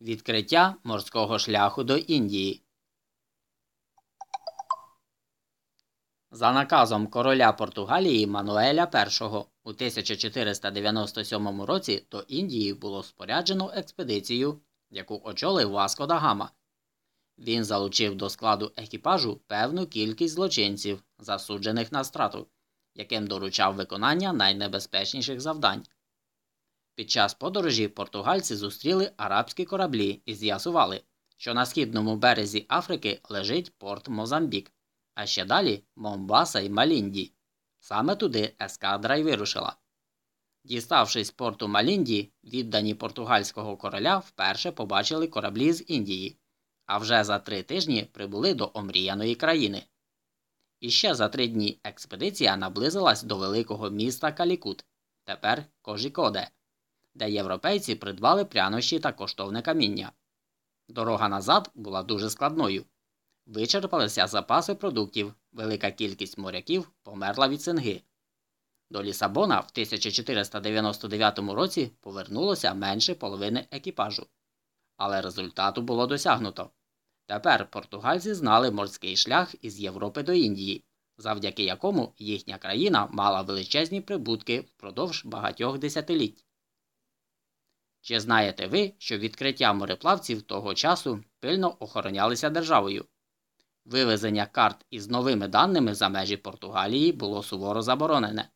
Відкриття морського шляху до Індії. За наказом короля Португалії Мануеля І у 1497 році до Індії було споряджено експедицію, яку очолив Васко да Гама. Він залучив до складу екіпажу певну кількість злочинців, засуджених на страту, яким доручав виконання найнебезпечніших завдань. Під час подорожі португальці зустріли арабські кораблі і з'ясували, що на східному березі Африки лежить порт Мозамбік, а ще далі Момбаса і Малінді. Саме туди ескадра й вирушила. Діставшись порту Малінді, піддані португальського короля вперше побачили кораблі з Індії, а вже за три тижні прибули до омріяної країни. І ще за три дні експедиція наблизилась до великого міста Калікут, тепер Кожікоде де європейці придбали прянощі та коштовне каміння. Дорога назад була дуже складною. Вичерпалися запаси продуктів, велика кількість моряків померла від синги. До Лісабона в 1499 році повернулося менше половини екіпажу. Але результату було досягнуто. Тепер португальці знали морський шлях із Європи до Індії, завдяки якому їхня країна мала величезні прибутки впродовж багатьох десятиліть. Чи знаєте ви, що відкриття мореплавців того часу пильно охоронялися державою? Вивезення карт із новими даними за межі Португалії було суворо заборонене.